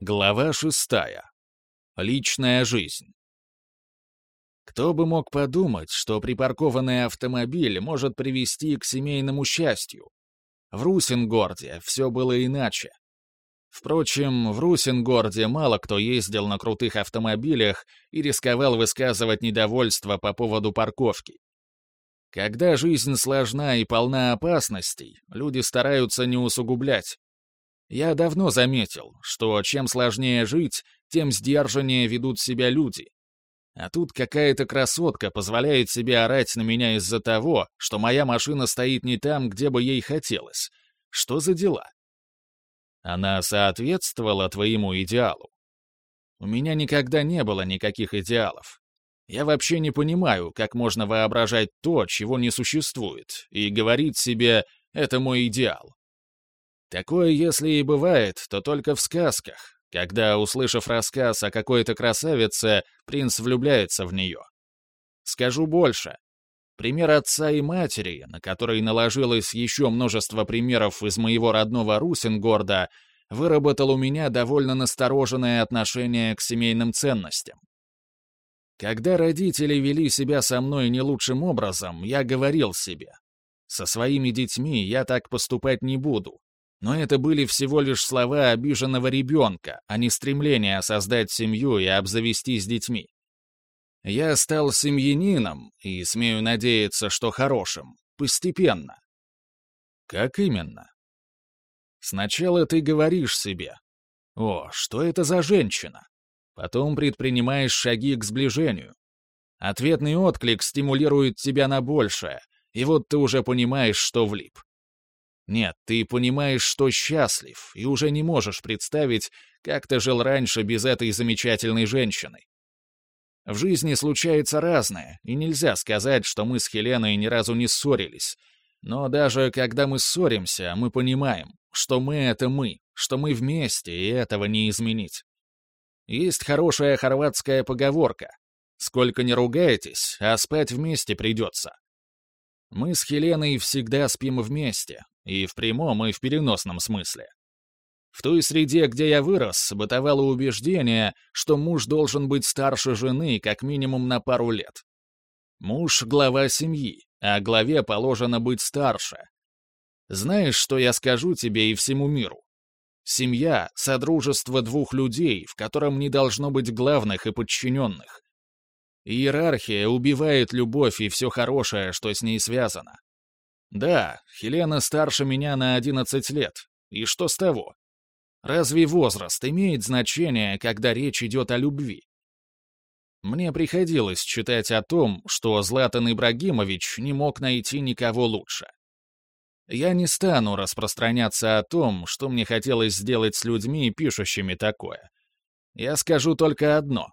Глава шестая. Личная жизнь. Кто бы мог подумать, что припаркованный автомобиль может привести к семейному счастью? В Русингорде все было иначе. Впрочем, в Русингорде мало кто ездил на крутых автомобилях и рисковал высказывать недовольство по поводу парковки. Когда жизнь сложна и полна опасностей, люди стараются не усугублять. Я давно заметил, что чем сложнее жить, тем сдержаннее ведут себя люди. А тут какая-то красотка позволяет себе орать на меня из-за того, что моя машина стоит не там, где бы ей хотелось. Что за дела? Она соответствовала твоему идеалу. У меня никогда не было никаких идеалов. Я вообще не понимаю, как можно воображать то, чего не существует, и говорить себе «это мой идеал». Такое, если и бывает, то только в сказках, когда, услышав рассказ о какой-то красавице, принц влюбляется в нее. Скажу больше. Пример отца и матери, на который наложилось еще множество примеров из моего родного Русингорда, выработал у меня довольно настороженное отношение к семейным ценностям. Когда родители вели себя со мной не лучшим образом, я говорил себе, со своими детьми я так поступать не буду. Но это были всего лишь слова обиженного ребенка, а не стремление создать семью и обзавестись детьми. Я стал семьянином, и смею надеяться, что хорошим, постепенно. Как именно? Сначала ты говоришь себе, «О, что это за женщина?» Потом предпринимаешь шаги к сближению. Ответный отклик стимулирует тебя на большее, и вот ты уже понимаешь, что влип. Нет, ты понимаешь, что счастлив, и уже не можешь представить, как ты жил раньше без этой замечательной женщины. В жизни случается разное, и нельзя сказать, что мы с Хеленой ни разу не ссорились. Но даже когда мы ссоримся, мы понимаем, что мы — это мы, что мы вместе, и этого не изменить. Есть хорошая хорватская поговорка. Сколько не ругаетесь, а спать вместе придется. Мы с Хеленой всегда спим вместе, и в прямом, и в переносном смысле. В той среде, где я вырос, бытовало убеждение, что муж должен быть старше жены как минимум на пару лет. Муж — глава семьи, а главе положено быть старше. Знаешь, что я скажу тебе и всему миру? Семья — содружество двух людей, в котором не должно быть главных и подчиненных. Иерархия убивает любовь и все хорошее, что с ней связано. Да, Хелена старше меня на 11 лет. И что с того? Разве возраст имеет значение, когда речь идет о любви? Мне приходилось читать о том, что Златан Ибрагимович не мог найти никого лучше. Я не стану распространяться о том, что мне хотелось сделать с людьми, пишущими такое. Я скажу только одно.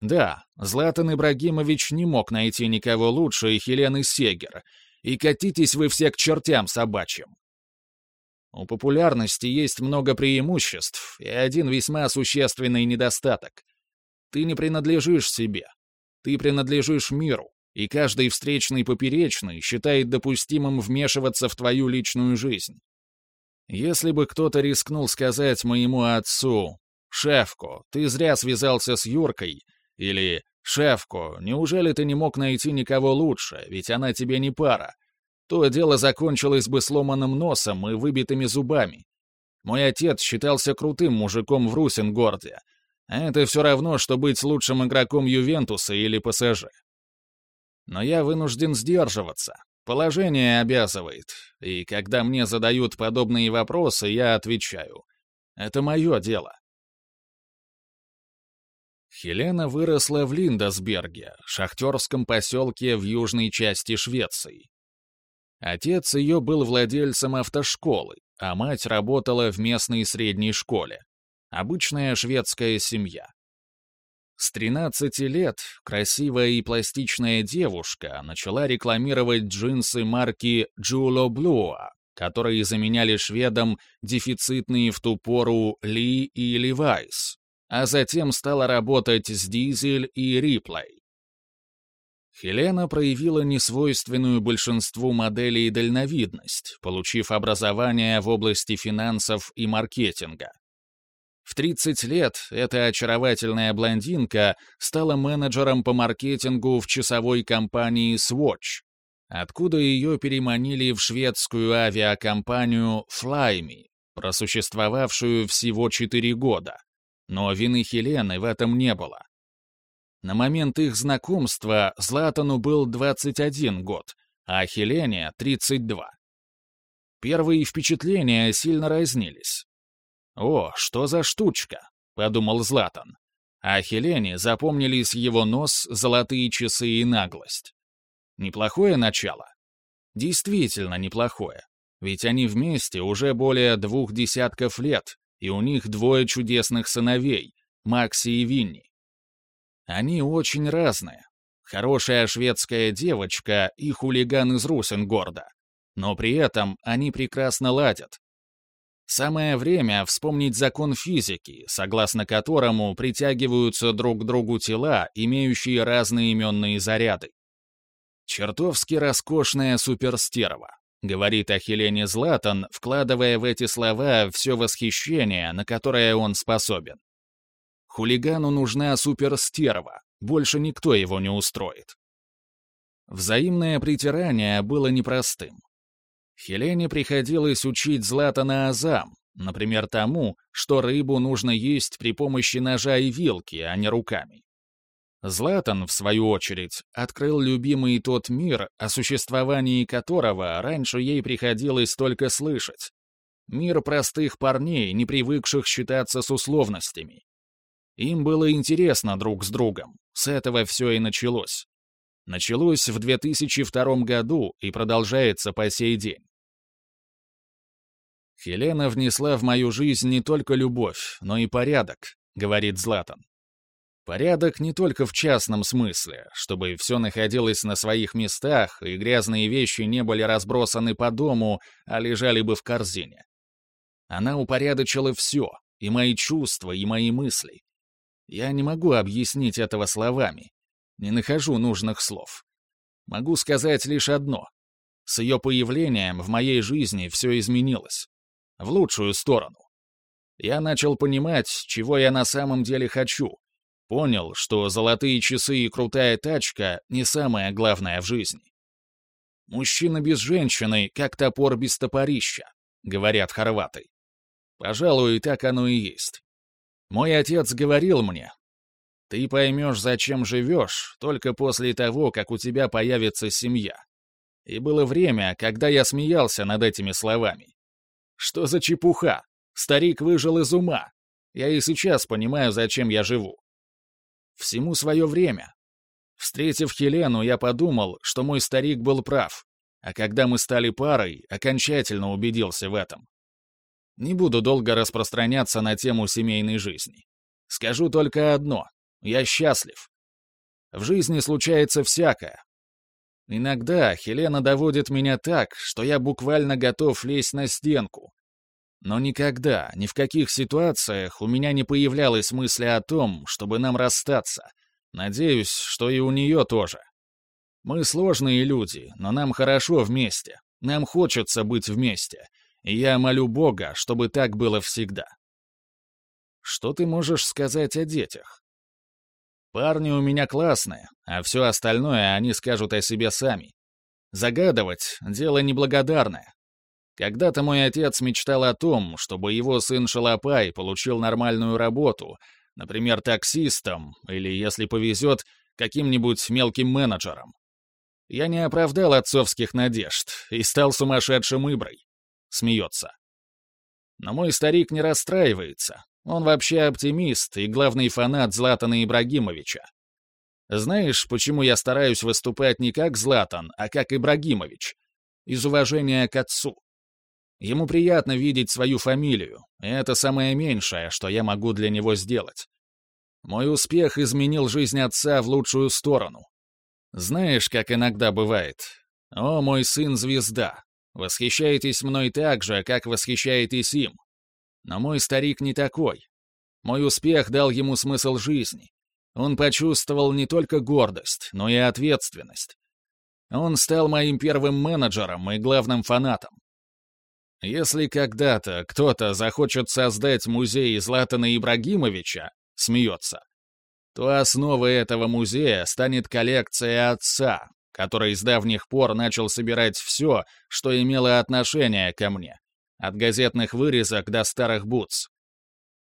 Да, Златан Ибрагимович не мог найти никого лучше Хелены Сегер, и катитесь вы все к чертям собачьим. У популярности есть много преимуществ и один весьма существенный недостаток. Ты не принадлежишь себе. Ты принадлежишь миру, и каждый встречный поперечный считает допустимым вмешиваться в твою личную жизнь. Если бы кто-то рискнул сказать моему отцу, «Шефко, ты зря связался с Юркой», или «Шефко, неужели ты не мог найти никого лучше, ведь она тебе не пара», то дело закончилось бы сломанным носом и выбитыми зубами. Мой отец считался крутым мужиком в Русингорде. А это все равно, что быть лучшим игроком Ювентуса или ПСЖ. Но я вынужден сдерживаться. Положение обязывает. И когда мне задают подобные вопросы, я отвечаю. Это мое дело. Хелена выросла в Линдасберге, шахтерском поселке в южной части Швеции. Отец ее был владельцем автошколы, а мать работала в местной средней школе. Обычная шведская семья. С 13 лет красивая и пластичная девушка начала рекламировать джинсы марки Джуло Блуа, которые заменяли шведам дефицитные в ту пору Ли и Левайс, а затем стала работать с Дизель и Риплей. Хелена проявила несвойственную большинству моделей дальновидность, получив образование в области финансов и маркетинга. В 30 лет эта очаровательная блондинка стала менеджером по маркетингу в часовой компании Swatch, откуда ее переманили в шведскую авиакомпанию Flyme, просуществовавшую всего 4 года. Но вины Хелены в этом не было. На момент их знакомства Златану был 21 год, а Хелене — 32. Первые впечатления сильно разнились. «О, что за штучка?» — подумал Златан. А Хелене запомнились его нос, золотые часы и наглость. Неплохое начало? Действительно неплохое. Ведь они вместе уже более двух десятков лет, и у них двое чудесных сыновей, Макси и Винни. Они очень разные. Хорошая шведская девочка и хулиган из Русенгорда. Но при этом они прекрасно ладят, Самое время вспомнить закон физики, согласно которому притягиваются друг к другу тела, имеющие разные именные заряды. «Чертовски роскошная суперстерва», — говорит о Хелене Златан, вкладывая в эти слова все восхищение, на которое он способен. Хулигану нужна суперстерва, больше никто его не устроит. Взаимное притирание было непростым. Хелене приходилось учить Златана азам, например, тому, что рыбу нужно есть при помощи ножа и вилки, а не руками. Златан, в свою очередь, открыл любимый тот мир, о существовании которого раньше ей приходилось только слышать. Мир простых парней, не привыкших считаться с условностями. Им было интересно друг с другом, с этого все и началось. Началось в 2002 году и продолжается по сей день. «Хелена внесла в мою жизнь не только любовь, но и порядок», — говорит Златан. Порядок не только в частном смысле, чтобы все находилось на своих местах и грязные вещи не были разбросаны по дому, а лежали бы в корзине. Она упорядочила все, и мои чувства, и мои мысли. Я не могу объяснить этого словами, не нахожу нужных слов. Могу сказать лишь одно. С ее появлением в моей жизни все изменилось в лучшую сторону. Я начал понимать, чего я на самом деле хочу. Понял, что золотые часы и крутая тачка — не самое главное в жизни. «Мужчина без женщины, как топор без топорища», — говорят хорваты. Пожалуй, так оно и есть. Мой отец говорил мне, «Ты поймешь, зачем живешь, только после того, как у тебя появится семья». И было время, когда я смеялся над этими словами. Что за чепуха? Старик выжил из ума. Я и сейчас понимаю, зачем я живу. Всему свое время. Встретив Хелену, я подумал, что мой старик был прав. А когда мы стали парой, окончательно убедился в этом. Не буду долго распространяться на тему семейной жизни. Скажу только одно. Я счастлив. В жизни случается всякое. Иногда Хелена доводит меня так, что я буквально готов лезть на стенку. Но никогда, ни в каких ситуациях у меня не появлялась мысли о том, чтобы нам расстаться. Надеюсь, что и у нее тоже. Мы сложные люди, но нам хорошо вместе. Нам хочется быть вместе. И я молю Бога, чтобы так было всегда. Что ты можешь сказать о детях? Парни у меня классные, а все остальное они скажут о себе сами. Загадывать — дело неблагодарное. Когда-то мой отец мечтал о том, чтобы его сын Шалопай получил нормальную работу, например, таксистом или, если повезет, каким-нибудь мелким менеджером. Я не оправдал отцовских надежд и стал сумасшедшим иброй. Смеется. Но мой старик не расстраивается, он вообще оптимист и главный фанат Златана Ибрагимовича. Знаешь, почему я стараюсь выступать не как Златан, а как Ибрагимович? Из уважения к отцу. Ему приятно видеть свою фамилию, и это самое меньшее, что я могу для него сделать. Мой успех изменил жизнь отца в лучшую сторону. Знаешь, как иногда бывает. О, мой сын звезда. Восхищаетесь мной так же, как восхищаетесь им. Но мой старик не такой. Мой успех дал ему смысл жизни. Он почувствовал не только гордость, но и ответственность. Он стал моим первым менеджером и главным фанатом. Если когда-то кто-то захочет создать музей Златана Ибрагимовича, смеется, то основой этого музея станет коллекция отца, который с давних пор начал собирать все, что имело отношение ко мне, от газетных вырезок до старых бутс.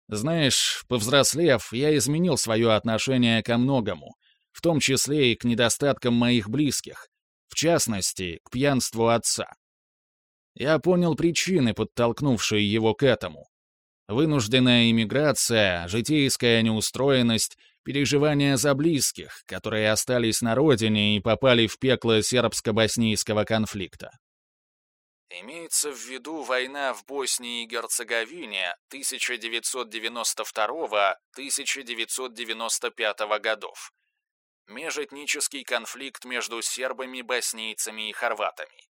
Знаешь, повзрослев, я изменил свое отношение ко многому, в том числе и к недостаткам моих близких, в частности, к пьянству отца. Я понял причины, подтолкнувшие его к этому. Вынужденная иммиграция, житейская неустроенность, переживания за близких, которые остались на родине и попали в пекло сербско-боснийского конфликта. Имеется в виду война в Боснии и Герцеговине 1992-1995 годов. Межэтнический конфликт между сербами, боснийцами и хорватами.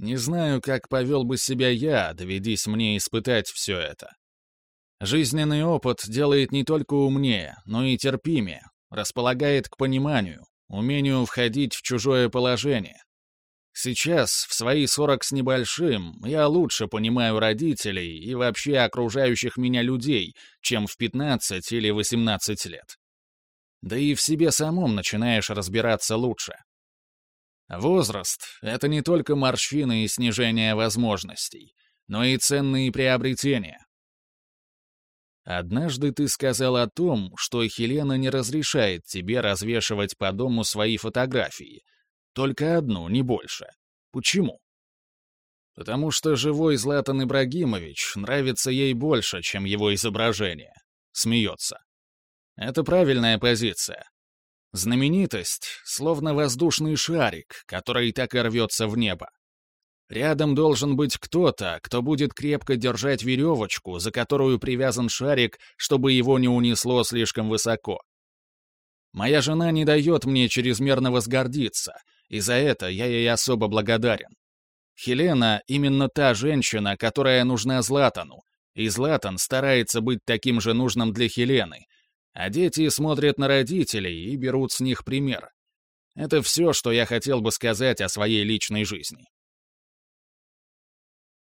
Не знаю, как повел бы себя я, доведись мне испытать все это. Жизненный опыт делает не только умнее, но и терпимее, располагает к пониманию, умению входить в чужое положение. Сейчас, в свои сорок с небольшим, я лучше понимаю родителей и вообще окружающих меня людей, чем в 15 или 18 лет. Да и в себе самом начинаешь разбираться лучше. Возраст — это не только морщины и снижение возможностей, но и ценные приобретения. Однажды ты сказал о том, что Хелена не разрешает тебе развешивать по дому свои фотографии. Только одну, не больше. Почему? Потому что живой Златан Ибрагимович нравится ей больше, чем его изображение. Смеется. Это правильная позиция. Знаменитость — словно воздушный шарик, который так и рвется в небо. Рядом должен быть кто-то, кто будет крепко держать веревочку, за которую привязан шарик, чтобы его не унесло слишком высоко. Моя жена не дает мне чрезмерно возгордиться, и за это я ей особо благодарен. Хелена — именно та женщина, которая нужна Златану, и Златан старается быть таким же нужным для Хелены, а дети смотрят на родителей и берут с них пример. Это все, что я хотел бы сказать о своей личной жизни.